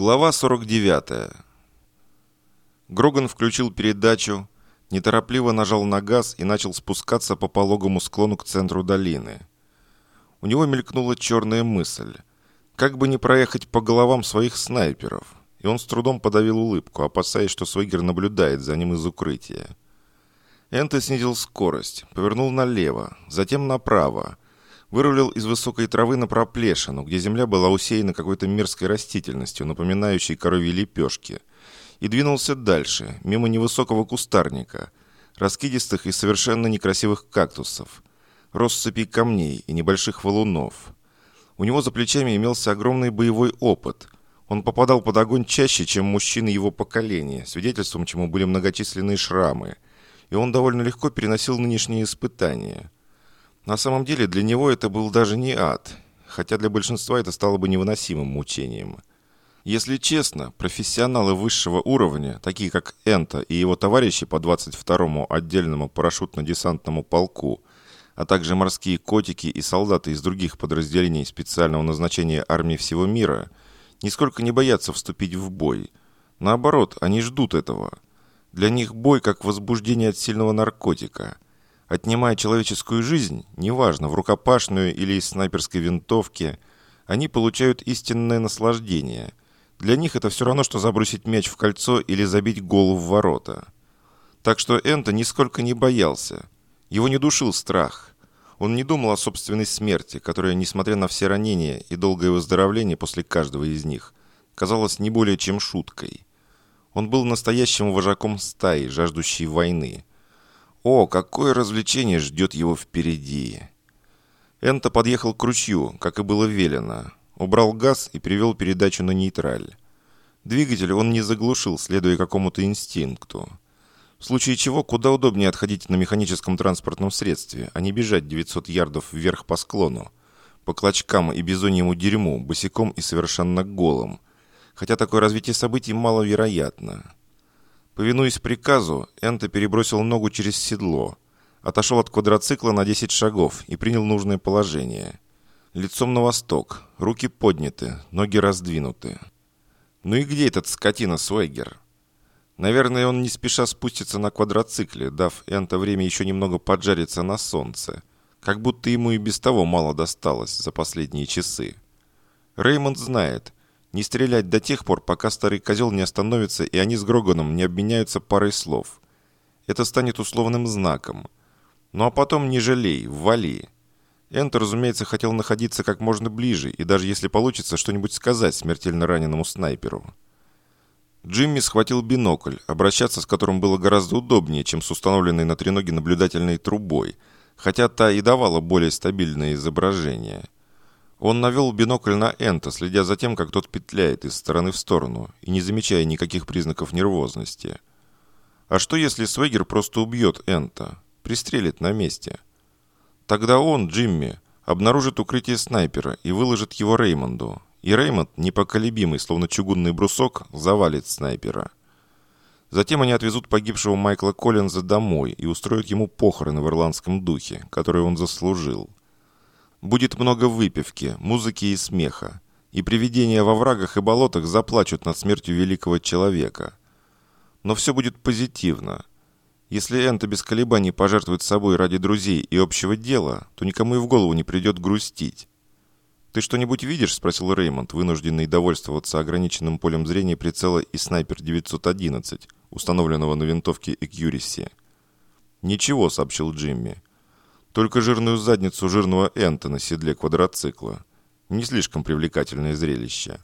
Глава 49. Гроган включил передачу, неторопливо нажал на газ и начал спускаться по пологому склону к центру долины. У него мелькнула черная мысль. Как бы не проехать по головам своих снайперов? И он с трудом подавил улыбку, опасаясь, что Свегер наблюдает за ним из укрытия. Энто снизил скорость, повернул налево, затем направо, вырулил из высокой травы на проплешину, где земля была усеяна какой-то мерзкой растительностью, напоминающей коровьи лепешки, и двинулся дальше, мимо невысокого кустарника, раскидистых и совершенно некрасивых кактусов, россыпей камней и небольших валунов. У него за плечами имелся огромный боевой опыт. Он попадал под огонь чаще, чем мужчины его поколения, свидетельством чему были многочисленные шрамы, и он довольно легко переносил нынешние испытания – на самом деле для него это был даже не ад, хотя для большинства это стало бы невыносимым мучением. Если честно, профессионалы высшего уровня, такие как Энта и его товарищи по 22-му отдельному парашютно-десантному полку, а также морские котики и солдаты из других подразделений специального назначения армии всего мира, нисколько не боятся вступить в бой. Наоборот, они ждут этого. Для них бой как возбуждение от сильного наркотика – Отнимая человеческую жизнь, неважно, в рукопашную или из снайперской винтовки, они получают истинное наслаждение. Для них это все равно, что забросить мяч в кольцо или забить голову в ворота. Так что Энто нисколько не боялся. Его не душил страх. Он не думал о собственной смерти, которая, несмотря на все ранения и долгое выздоровление после каждого из них, казалась не более чем шуткой. Он был настоящим вожаком стаи, жаждущей войны – о, какое развлечение ждет его впереди! Энто подъехал к ручью, как и было велено. Убрал газ и привел передачу на нейтраль. Двигатель он не заглушил, следуя какому-то инстинкту. В случае чего, куда удобнее отходить на механическом транспортном средстве, а не бежать 900 ярдов вверх по склону, по клочкам и бизоньему дерьму, босиком и совершенно голым. Хотя такое развитие событий маловероятно. Повинуясь приказу, Энто перебросил ногу через седло, отошел от квадроцикла на 10 шагов и принял нужное положение. Лицом на восток, руки подняты, ноги раздвинуты. Ну и где этот скотина Свегер? Наверное, он не спеша спустится на квадроцикле, дав Энто время еще немного поджариться на солнце. Как будто ему и без того мало досталось за последние часы. Реймонд знает – не стрелять до тех пор, пока старый козел не остановится, и они с Гроганом не обменяются парой слов. Это станет условным знаком. Ну а потом не жалей, вали. Энто, разумеется, хотел находиться как можно ближе, и даже если получится что-нибудь сказать смертельно раненому снайперу. Джимми схватил бинокль, обращаться с которым было гораздо удобнее, чем с установленной на треноге наблюдательной трубой, хотя та и давала более стабильное изображение – он навел бинокль на Энта, следя за тем, как тот петляет из стороны в сторону и не замечая никаких признаков нервозности. А что если Свегер просто убьет Энта, пристрелит на месте? Тогда он, Джимми, обнаружит укрытие снайпера и выложит его Реймонду. И Реймонд, непоколебимый, словно чугунный брусок, завалит снайпера. Затем они отвезут погибшего Майкла Коллинза домой и устроят ему похороны в ирландском духе, которые он заслужил. Будет много выпивки, музыки и смеха. И привидения во врагах и болотах заплачут над смертью великого человека. Но все будет позитивно. Если Энто без колебаний пожертвует собой ради друзей и общего дела, то никому и в голову не придет грустить. «Ты что-нибудь видишь?» – спросил Реймонд, вынужденный довольствоваться ограниченным полем зрения прицела и снайпер-911, установленного на винтовке Экьюриси. «Ничего», – сообщил Джимми. Только жирную задницу жирного Энта на седле квадроцикла. Не слишком привлекательное зрелище.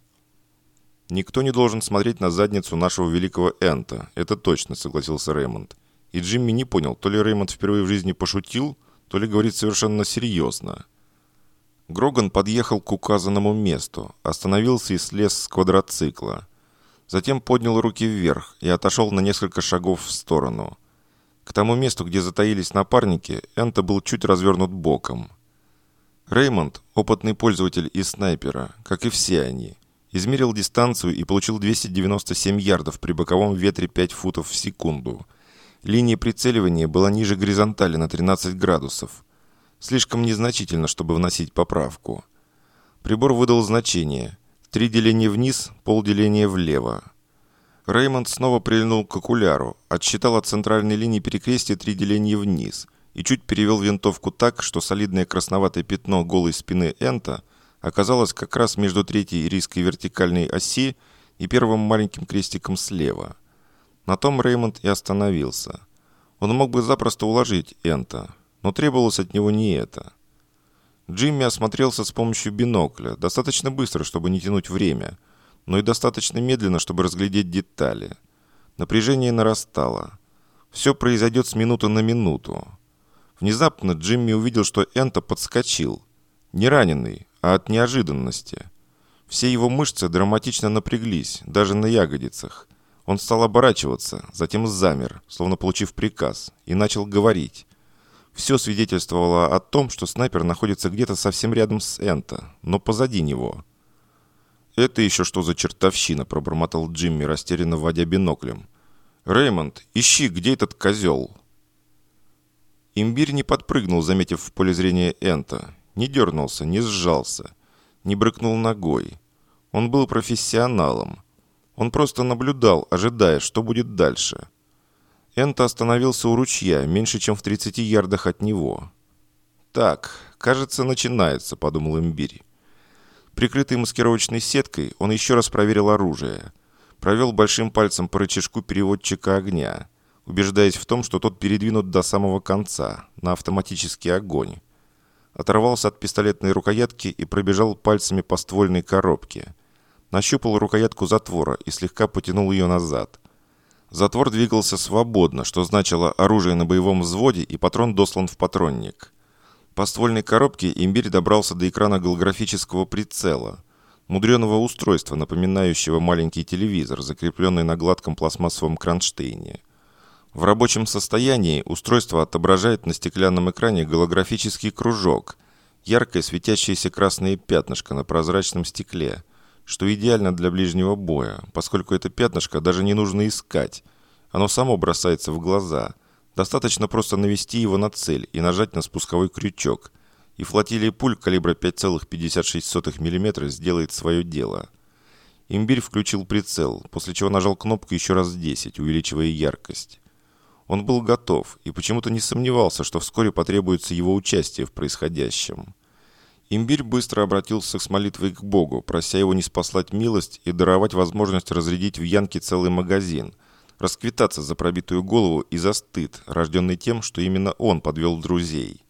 «Никто не должен смотреть на задницу нашего великого Энта, это точно», — согласился Реймонд. И Джимми не понял, то ли Реймонд впервые в жизни пошутил, то ли говорит совершенно серьезно. Гроган подъехал к указанному месту, остановился и слез с квадроцикла. Затем поднял руки вверх и отошел на несколько шагов в сторону. К тому месту, где затаились напарники, Энто был чуть развернут боком. Реймонд, опытный пользователь и снайпера, как и все они, измерил дистанцию и получил 297 ярдов при боковом ветре 5 футов в секунду. Линия прицеливания была ниже горизонтали на 13 градусов. Слишком незначительно, чтобы вносить поправку. Прибор выдал значение Три деления вниз, полделения влево. Реймонд снова прильнул к окуляру, отсчитал от центральной линии перекрестия три деления вниз и чуть перевел винтовку так, что солидное красноватое пятно голой спины Энта оказалось как раз между третьей риской вертикальной оси и первым маленьким крестиком слева. На том Реймонд и остановился. Он мог бы запросто уложить Энта, но требовалось от него не это. Джимми осмотрелся с помощью бинокля, достаточно быстро, чтобы не тянуть время, но и достаточно медленно, чтобы разглядеть детали. Напряжение нарастало. Все произойдет с минуты на минуту. Внезапно Джимми увидел, что Энто подскочил. Не раненый, а от неожиданности. Все его мышцы драматично напряглись, даже на ягодицах. Он стал оборачиваться, затем замер, словно получив приказ, и начал говорить. Все свидетельствовало о том, что снайпер находится где-то совсем рядом с Энто, но позади него. «Это еще что за чертовщина?» – пробормотал Джимми, растерянно вводя биноклем. «Реймонд, ищи, где этот козел?» Имбирь не подпрыгнул, заметив в поле зрения Энта. Не дернулся, не сжался, не брыкнул ногой. Он был профессионалом. Он просто наблюдал, ожидая, что будет дальше – Энто остановился у ручья, меньше чем в 30 ярдах от него. «Так, кажется, начинается», — подумал имбирь. Прикрытый маскировочной сеткой, он еще раз проверил оружие. Провел большим пальцем по рычажку переводчика огня, убеждаясь в том, что тот передвинут до самого конца, на автоматический огонь. Оторвался от пистолетной рукоятки и пробежал пальцами по ствольной коробке. Нащупал рукоятку затвора и слегка потянул ее назад — Затвор двигался свободно, что значило оружие на боевом взводе и патрон дослан в патронник. По ствольной коробке имбирь добрался до экрана голографического прицела, мудреного устройства, напоминающего маленький телевизор, закрепленный на гладком пластмассовом кронштейне. В рабочем состоянии устройство отображает на стеклянном экране голографический кружок, яркое светящееся красное пятнышко на прозрачном стекле – что идеально для ближнего боя, поскольку это пятнышко даже не нужно искать. Оно само бросается в глаза. Достаточно просто навести его на цель и нажать на спусковой крючок. И флотилия пуль калибра 5,56 мм сделает свое дело. Имбирь включил прицел, после чего нажал кнопку еще раз 10, увеличивая яркость. Он был готов и почему-то не сомневался, что вскоре потребуется его участие в происходящем. Имбирь быстро обратился с молитвой к Богу, прося его не спаслать милость и даровать возможность разрядить в Янке целый магазин, расквитаться за пробитую голову и за стыд, рожденный тем, что именно он подвел друзей.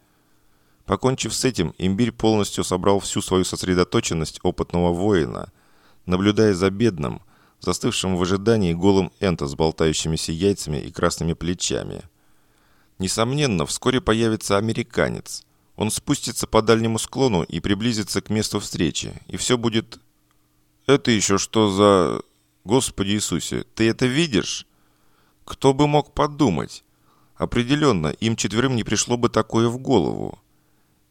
Покончив с этим, имбирь полностью собрал всю свою сосредоточенность опытного воина, наблюдая за бедным, застывшим в ожидании голым энто с болтающимися яйцами и красными плечами. Несомненно, вскоре появится американец, он спустится по дальнему склону и приблизится к месту встречи, и все будет... Это еще что за... Господи Иисусе, ты это видишь? Кто бы мог подумать? Определенно, им четверым не пришло бы такое в голову.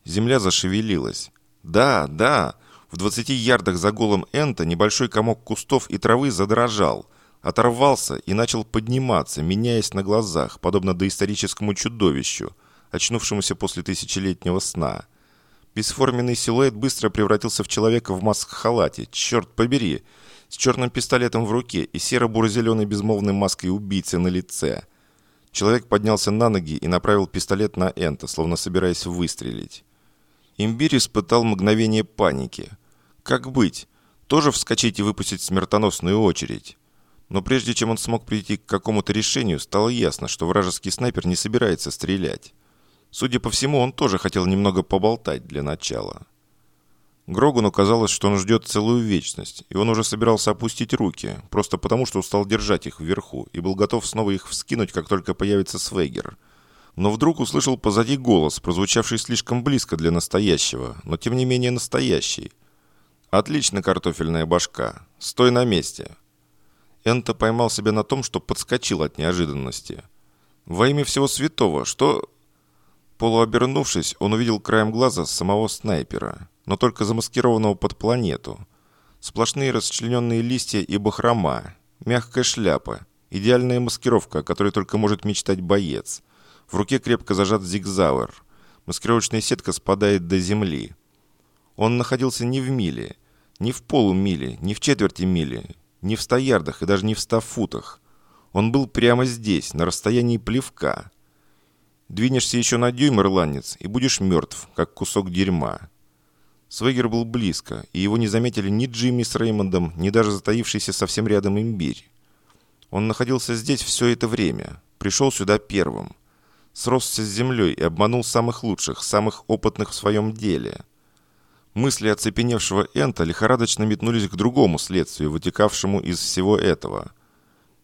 Земля зашевелилась. Да, да, в 20 ярдах за голым Энта небольшой комок кустов и травы задрожал, оторвался и начал подниматься, меняясь на глазах, подобно доисторическому чудовищу – очнувшемуся после тысячелетнего сна. Бесформенный силуэт быстро превратился в человека в маск-халате. Черт побери! С черным пистолетом в руке и серо-буро-зеленой безмолвной маской убийцы на лице. Человек поднялся на ноги и направил пистолет на Энта, словно собираясь выстрелить. Имбирь испытал мгновение паники. Как быть? Тоже вскочить и выпустить смертоносную очередь? Но прежде чем он смог прийти к какому-то решению, стало ясно, что вражеский снайпер не собирается стрелять. Судя по всему, он тоже хотел немного поболтать для начала. Грогану казалось, что он ждет целую вечность, и он уже собирался опустить руки, просто потому, что устал держать их вверху, и был готов снова их вскинуть, как только появится Свегер. Но вдруг услышал позади голос, прозвучавший слишком близко для настоящего, но тем не менее настоящий. «Отлично, картофельная башка. Стой на месте». Энто поймал себя на том, что подскочил от неожиданности. «Во имя всего святого, что...» Полуобернувшись, он увидел краем глаза самого снайпера, но только замаскированного под планету. Сплошные расчлененные листья и бахрома, мягкая шляпа, идеальная маскировка, о которой только может мечтать боец. В руке крепко зажат зигзауэр. Маскировочная сетка спадает до земли. Он находился не в миле. Ни в полумиле, ни в четверти мили, ни в ста ярдах и даже не в ста футах. Он был прямо здесь, на расстоянии плевка. Двинешься еще на дюйм, ирландец, и будешь мертв, как кусок дерьма. Свегер был близко, и его не заметили ни Джимми с Реймондом, ни даже затаившийся совсем рядом имбирь. Он находился здесь все это время, пришел сюда первым. Сросся с землей и обманул самых лучших, самых опытных в своем деле. Мысли оцепеневшего Энта лихорадочно метнулись к другому следствию, вытекавшему из всего этого.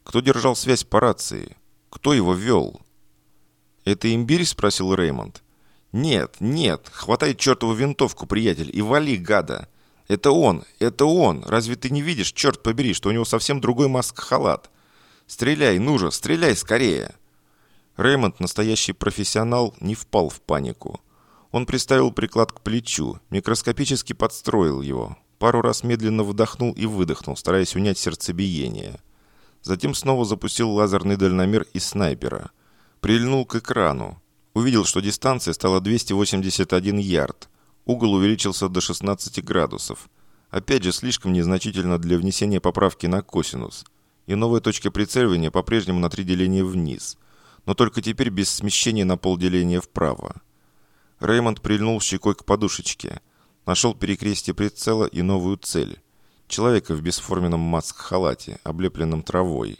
Кто держал связь по рации? Кто его вел? «Это имбирь?» – спросил Реймонд. «Нет, нет, хватай чертову винтовку, приятель, и вали, гада! Это он, это он! Разве ты не видишь, черт побери, что у него совсем другой маск-халат? Стреляй, ну же, стреляй скорее!» Реймонд, настоящий профессионал, не впал в панику. Он приставил приклад к плечу, микроскопически подстроил его, пару раз медленно вдохнул и выдохнул, стараясь унять сердцебиение. Затем снова запустил лазерный дальномер из снайпера. Прильнул к экрану, Увидел, что дистанция стала 281 ярд. Угол увеличился до 16 градусов. Опять же, слишком незначительно для внесения поправки на косинус. И новая точка прицеливания по-прежнему на три деления вниз. Но только теперь без смещения на полделения вправо. Реймонд прильнул щекой к подушечке. Нашел перекрестие прицела и новую цель. Человека в бесформенном маск-халате, облепленном травой.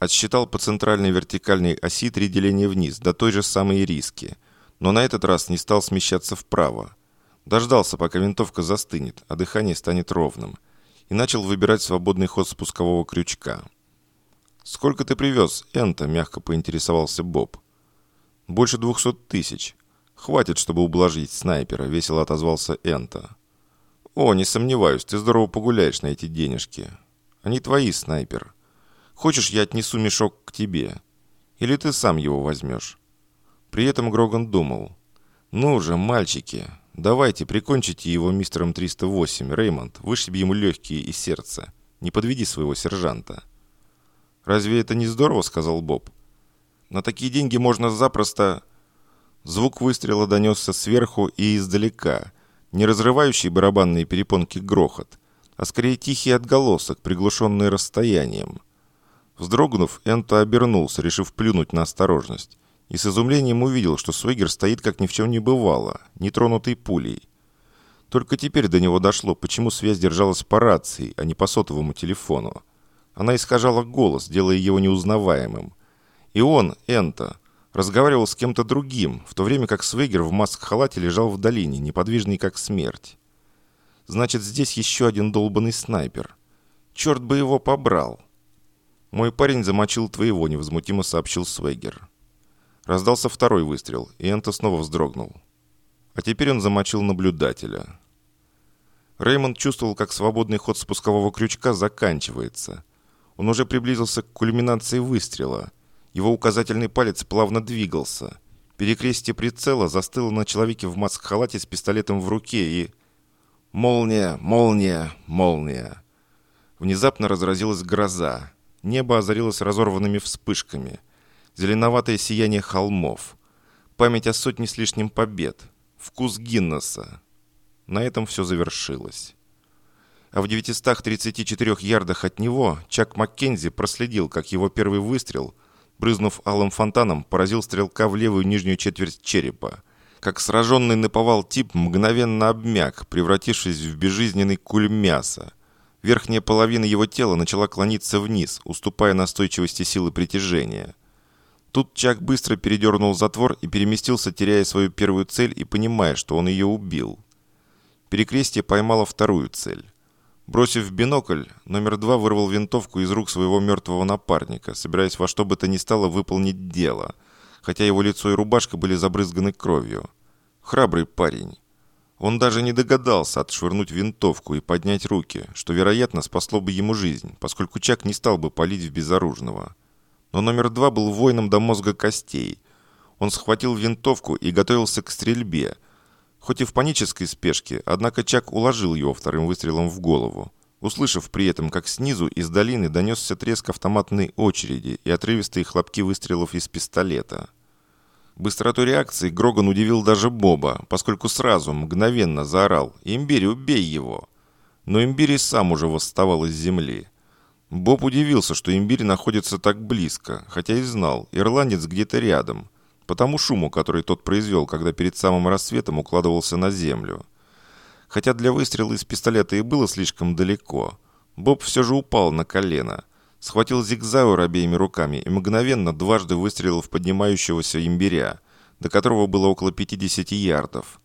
Отсчитал по центральной вертикальной оси три деления вниз, до той же самой риски. Но на этот раз не стал смещаться вправо. Дождался, пока винтовка застынет, а дыхание станет ровным. И начал выбирать свободный ход спускового крючка. «Сколько ты привез, Энта?» – мягко поинтересовался Боб. «Больше двухсот тысяч. Хватит, чтобы ублажить снайпера», – весело отозвался Энта. «О, не сомневаюсь, ты здорово погуляешь на эти денежки. Они твои, снайпер. Хочешь, я отнесу мешок к тебе? Или ты сам его возьмешь?» При этом Гроган думал. «Ну же, мальчики, давайте прикончите его мистером 308, Реймонд, вышиби ему легкие и сердце. Не подведи своего сержанта». «Разве это не здорово?» — сказал Боб. «На такие деньги можно запросто...» Звук выстрела донесся сверху и издалека, не разрывающий барабанные перепонки грохот, а скорее тихий отголосок, приглушенный расстоянием. Вздрогнув, Энто обернулся, решив плюнуть на осторожность, и с изумлением увидел, что Свегер стоит, как ни в чем не бывало, нетронутый пулей. Только теперь до него дошло, почему связь держалась по рации, а не по сотовому телефону. Она искажала голос, делая его неузнаваемым. И он, Энто, разговаривал с кем-то другим, в то время как Свегер в маск-халате лежал в долине, неподвижный как смерть. Значит, здесь еще один долбанный снайпер. Черт бы его побрал. «Мой парень замочил твоего», — невозмутимо сообщил Свегер. Раздался второй выстрел, и Энто снова вздрогнул. А теперь он замочил наблюдателя. Реймонд чувствовал, как свободный ход спускового крючка заканчивается. Он уже приблизился к кульминации выстрела. Его указательный палец плавно двигался. Перекрестие прицела застыло на человеке в маск-халате с пистолетом в руке и... Молния, молния, молния. Внезапно разразилась гроза. Небо озарилось разорванными вспышками. Зеленоватое сияние холмов. Память о сотне с лишним побед. Вкус Гиннесса. На этом все завершилось. А в 934 ярдах от него Чак Маккензи проследил, как его первый выстрел, брызнув алым фонтаном, поразил стрелка в левую нижнюю четверть черепа. Как сраженный наповал тип мгновенно обмяк, превратившись в безжизненный куль мяса. Верхняя половина его тела начала клониться вниз, уступая настойчивости силы притяжения. Тут Чак быстро передернул затвор и переместился, теряя свою первую цель и понимая, что он ее убил. Перекрестие поймало вторую цель. Бросив бинокль, номер два вырвал винтовку из рук своего мертвого напарника, собираясь во что бы то ни стало выполнить дело, хотя его лицо и рубашка были забрызганы кровью. Храбрый парень. Он даже не догадался отшвырнуть винтовку и поднять руки, что, вероятно, спасло бы ему жизнь, поскольку Чак не стал бы палить в безоружного. Но номер два был воином до мозга костей. Он схватил винтовку и готовился к стрельбе. Хоть и в панической спешке, однако Чак уложил его вторым выстрелом в голову, услышав при этом, как снизу из долины донесся треск автоматной очереди и отрывистые хлопки выстрелов из пистолета. Быстротой реакции Гроган удивил даже Боба, поскольку сразу, мгновенно заорал «Имбирь, убей его!». Но имбирь сам уже восставал из земли. Боб удивился, что имбирь находится так близко, хотя и знал, ирландец где-то рядом, по тому шуму, который тот произвел, когда перед самым рассветом укладывался на землю. Хотя для выстрела из пистолета и было слишком далеко, Боб все же упал на колено, схватил зигзауэр обеими руками и мгновенно дважды выстрелил в поднимающегося имбиря, до которого было около 50 ярдов.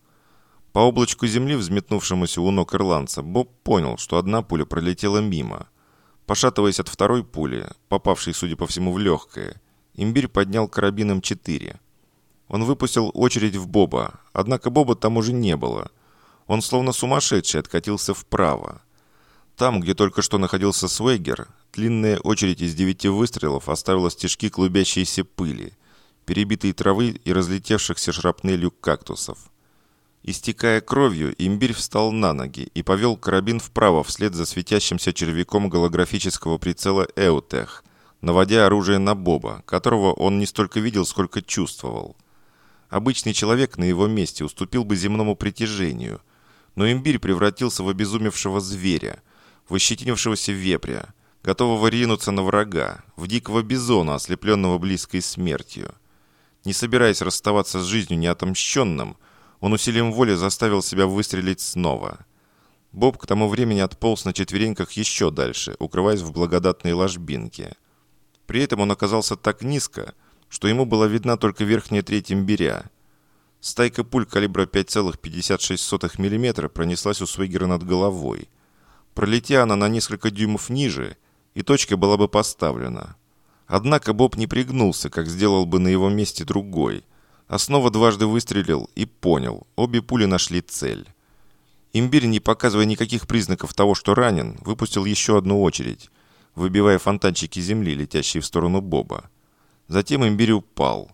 По облачку земли, взметнувшемуся у ног ирландца, Боб понял, что одна пуля пролетела мимо. Пошатываясь от второй пули, попавшей, судя по всему, в легкое, имбирь поднял карабин М4. Он выпустил очередь в Боба, однако Боба там уже не было. Он словно сумасшедший откатился вправо. Там, где только что находился Свейгер, длинная очередь из девяти выстрелов оставила стежки клубящейся пыли, перебитой травы и разлетевшихся шрапнелью кактусов. Истекая кровью, имбирь встал на ноги и повел карабин вправо вслед за светящимся червяком голографического прицела «Эутех», наводя оружие на Боба, которого он не столько видел, сколько чувствовал. Обычный человек на его месте уступил бы земному притяжению, но имбирь превратился в обезумевшего зверя, в ощетинившегося вепря, готового ринуться на врага, в дикого бизона, ослепленного близкой смертью. Не собираясь расставаться с жизнью неотомщенным, он усилием воли заставил себя выстрелить снова. Боб к тому времени отполз на четвереньках еще дальше, укрываясь в благодатной ложбинке. При этом он оказался так низко, что ему была видна только верхняя треть имбиря. Стайка пуль калибра 5,56 мм пронеслась у Свегера над головой. Пролетя она на несколько дюймов ниже, и точка была бы поставлена. Однако Боб не пригнулся, как сделал бы на его месте другой – а снова дважды выстрелил и понял, обе пули нашли цель. Имбирь, не показывая никаких признаков того, что ранен, выпустил еще одну очередь, выбивая фонтанчики земли, летящие в сторону Боба. Затем имбирь упал.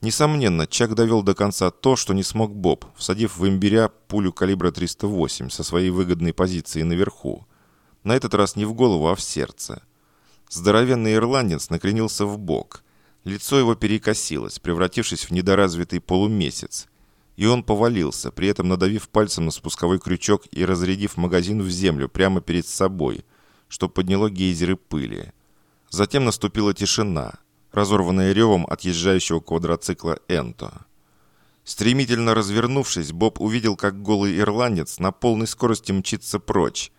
Несомненно, Чак довел до конца то, что не смог Боб, всадив в имбиря пулю калибра 308 со своей выгодной позиции наверху. На этот раз не в голову, а в сердце. Здоровенный ирландец накренился в бок – Лицо его перекосилось, превратившись в недоразвитый полумесяц. И он повалился, при этом надавив пальцем на спусковой крючок и разрядив магазин в землю прямо перед собой, что подняло гейзеры пыли. Затем наступила тишина, разорванная ревом отъезжающего квадроцикла «Энто». Стремительно развернувшись, Боб увидел, как голый ирландец на полной скорости мчится прочь.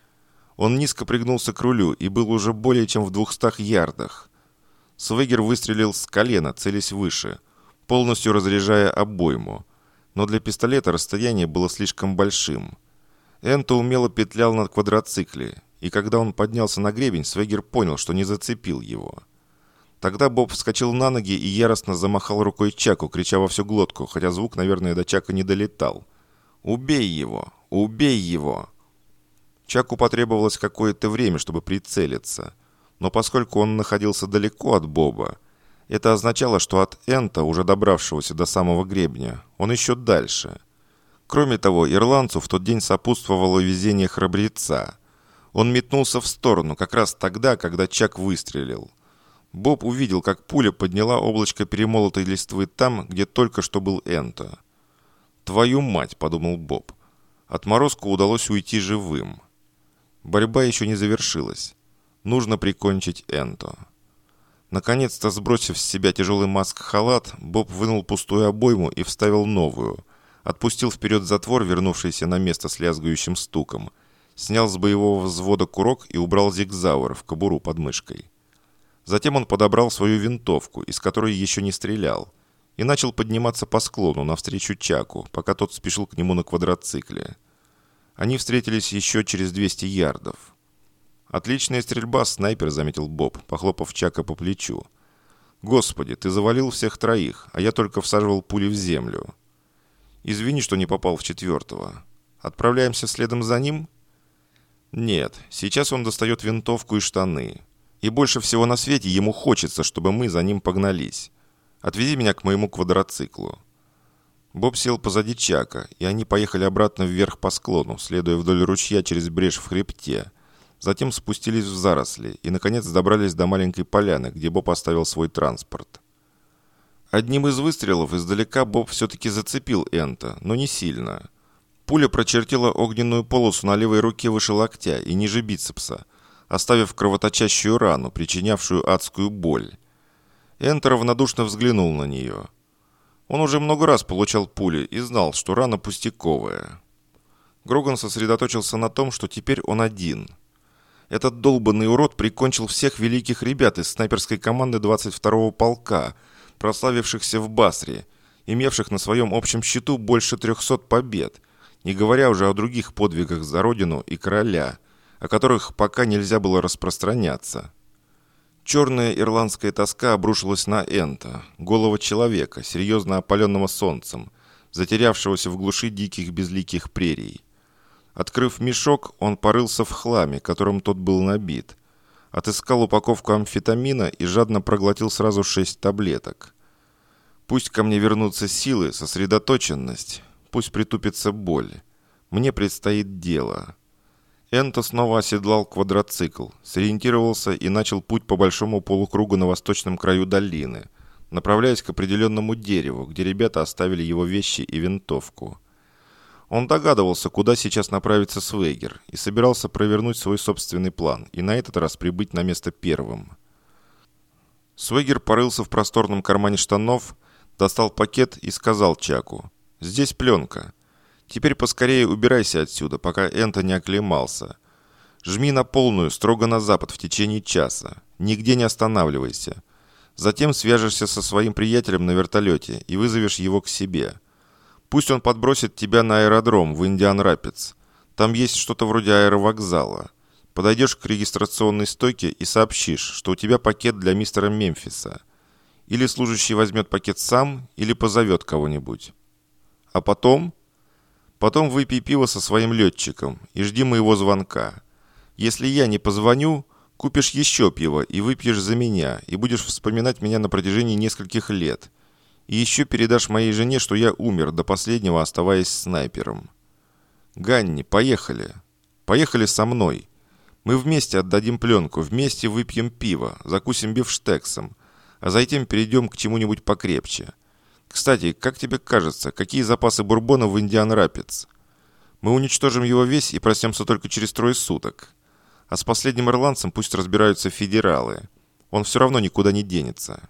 Он низко пригнулся к рулю и был уже более чем в двухстах ярдах. Свегер выстрелил с колена, целясь выше, полностью разряжая обойму. Но для пистолета расстояние было слишком большим. Энто умело петлял на квадроцикле, и когда он поднялся на гребень, Свегер понял, что не зацепил его. Тогда Боб вскочил на ноги и яростно замахал рукой Чаку, крича во всю глотку, хотя звук, наверное, до Чака не долетал. «Убей его! Убей его!» Чаку потребовалось какое-то время, чтобы прицелиться – но поскольку он находился далеко от Боба, это означало, что от Энта, уже добравшегося до самого гребня, он еще дальше. Кроме того, ирландцу в тот день сопутствовало везение храбреца. Он метнулся в сторону как раз тогда, когда Чак выстрелил. Боб увидел, как пуля подняла облачко перемолотой листвы там, где только что был Энто. «Твою мать!» – подумал Боб. Отморозку удалось уйти живым. Борьба еще не завершилась. Нужно прикончить Энто. Наконец-то, сбросив с себя тяжелый маск-халат, Боб вынул пустую обойму и вставил новую. Отпустил вперед затвор, вернувшийся на место с лязгающим стуком. Снял с боевого взвода курок и убрал зигзауэр в кобуру под мышкой. Затем он подобрал свою винтовку, из которой еще не стрелял, и начал подниматься по склону навстречу Чаку, пока тот спешил к нему на квадроцикле. Они встретились еще через 200 ярдов. «Отличная стрельба, снайпер», — заметил Боб, похлопав Чака по плечу. «Господи, ты завалил всех троих, а я только всаживал пули в землю. Извини, что не попал в четвертого. Отправляемся следом за ним?» «Нет, сейчас он достает винтовку и штаны. И больше всего на свете ему хочется, чтобы мы за ним погнались. Отвези меня к моему квадроциклу». Боб сел позади Чака, и они поехали обратно вверх по склону, следуя вдоль ручья через брешь в хребте, Затем спустились в заросли и, наконец, добрались до маленькой поляны, где Боб оставил свой транспорт. Одним из выстрелов издалека Боб все-таки зацепил Энта, но не сильно. Пуля прочертила огненную полосу на левой руке выше локтя и ниже бицепса, оставив кровоточащую рану, причинявшую адскую боль. Энтер равнодушно взглянул на нее. Он уже много раз получал пули и знал, что рана пустяковая. Гроган сосредоточился на том, что теперь он один. Этот долбанный урод прикончил всех великих ребят из снайперской команды 22-го полка, прославившихся в Басре, имевших на своем общем счету больше 300 побед, не говоря уже о других подвигах за родину и короля, о которых пока нельзя было распространяться. Черная ирландская тоска обрушилась на Энта, голого человека, серьезно опаленного солнцем, затерявшегося в глуши диких безликих прерий. Открыв мешок, он порылся в хламе, которым тот был набит. Отыскал упаковку амфетамина и жадно проглотил сразу шесть таблеток. Пусть ко мне вернутся силы, сосредоточенность, пусть притупится боль. Мне предстоит дело. Энто снова оседлал квадроцикл, сориентировался и начал путь по большому полукругу на восточном краю долины, направляясь к определенному дереву, где ребята оставили его вещи и винтовку. Он догадывался, куда сейчас направится Свейгер, и собирался провернуть свой собственный план и на этот раз прибыть на место первым. Свейгер порылся в просторном кармане штанов, достал пакет и сказал Чаку, «Здесь пленка. Теперь поскорее убирайся отсюда, пока Энто не оклемался. Жми на полную, строго на запад в течение часа. Нигде не останавливайся. Затем свяжешься со своим приятелем на вертолете и вызовешь его к себе». Пусть он подбросит тебя на аэродром в Индиан-Рапидс. Там есть что-то вроде аэровокзала. Подойдешь к регистрационной стойке и сообщишь, что у тебя пакет для мистера Мемфиса. Или служащий возьмет пакет сам, или позовет кого-нибудь. А потом... Потом выпей пиво со своим летчиком и жди моего звонка. Если я не позвоню, купишь еще пиво и выпьешь за меня, и будешь вспоминать меня на протяжении нескольких лет – и еще передашь моей жене, что я умер, до последнего оставаясь снайпером. Ганни, поехали. Поехали со мной. Мы вместе отдадим пленку, вместе выпьем пиво, закусим бифштексом, а затем перейдем к чему-нибудь покрепче. Кстати, как тебе кажется, какие запасы бурбона в Индиан Рапидс? Мы уничтожим его весь и проснемся только через трое суток. А с последним ирландцем пусть разбираются федералы. Он все равно никуда не денется.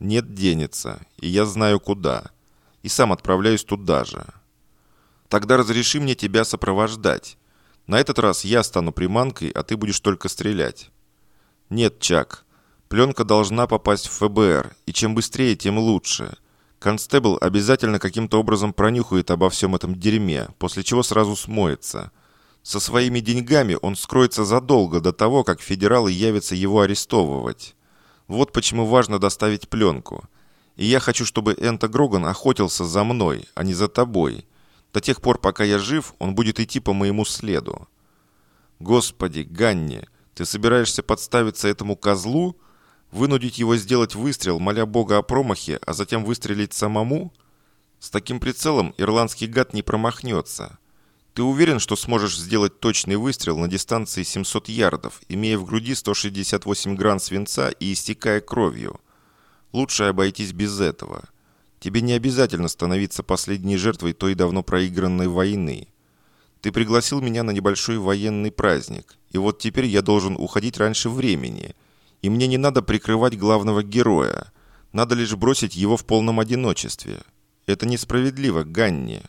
Нет, денется, и я знаю куда. И сам отправляюсь туда же. Тогда разреши мне тебя сопровождать. На этот раз я стану приманкой, а ты будешь только стрелять. Нет, Чак. Пленка должна попасть в ФБР, и чем быстрее, тем лучше. Констебл обязательно каким-то образом пронюхает обо всем этом дерьме, после чего сразу смоется. Со своими деньгами он скроется задолго до того, как федералы явятся его арестовывать. Вот почему важно доставить пленку. И я хочу, чтобы Энто Гроган охотился за мной, а не за тобой. До тех пор, пока я жив, он будет идти по моему следу. Господи, Ганни, ты собираешься подставиться этому козлу? Вынудить его сделать выстрел, моля Бога о промахе, а затем выстрелить самому? С таким прицелом ирландский гад не промахнется. Ты уверен, что сможешь сделать точный выстрел на дистанции 700 ярдов, имея в груди 168 гран свинца и истекая кровью? Лучше обойтись без этого. Тебе не обязательно становиться последней жертвой той давно проигранной войны. Ты пригласил меня на небольшой военный праздник, и вот теперь я должен уходить раньше времени. И мне не надо прикрывать главного героя. Надо лишь бросить его в полном одиночестве. Это несправедливо, Ганни.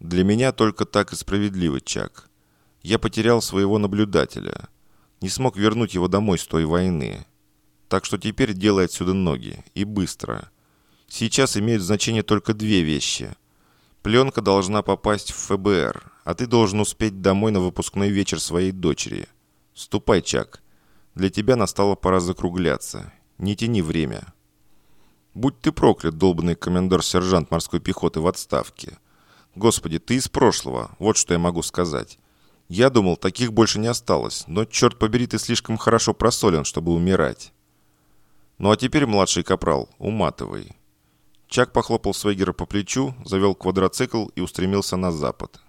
Для меня только так и справедливо, Чак. Я потерял своего наблюдателя. Не смог вернуть его домой с той войны. Так что теперь делай отсюда ноги. И быстро. Сейчас имеют значение только две вещи. Пленка должна попасть в ФБР, а ты должен успеть домой на выпускной вечер своей дочери. Ступай, Чак. Для тебя настала пора закругляться. Не тяни время. Будь ты проклят, долбанный комендор-сержант морской пехоты в отставке. Господи, ты из прошлого, вот что я могу сказать. Я думал, таких больше не осталось, но, черт побери, ты слишком хорошо просолен, чтобы умирать. Ну а теперь, младший капрал, уматывай. Чак похлопал Свегера по плечу, завел квадроцикл и устремился на запад.